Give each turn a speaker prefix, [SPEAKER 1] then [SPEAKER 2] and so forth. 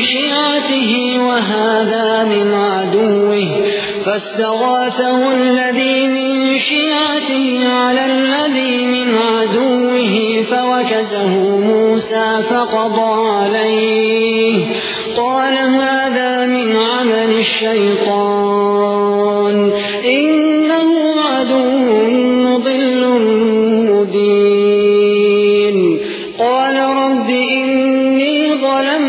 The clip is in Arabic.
[SPEAKER 1] شيعته وهذا من عدوه فاستغاثه الذي من شيعته على الذي من عدوه فوكزه موسى فقضى عليه. قال هذا من عمل الشيطان. إنه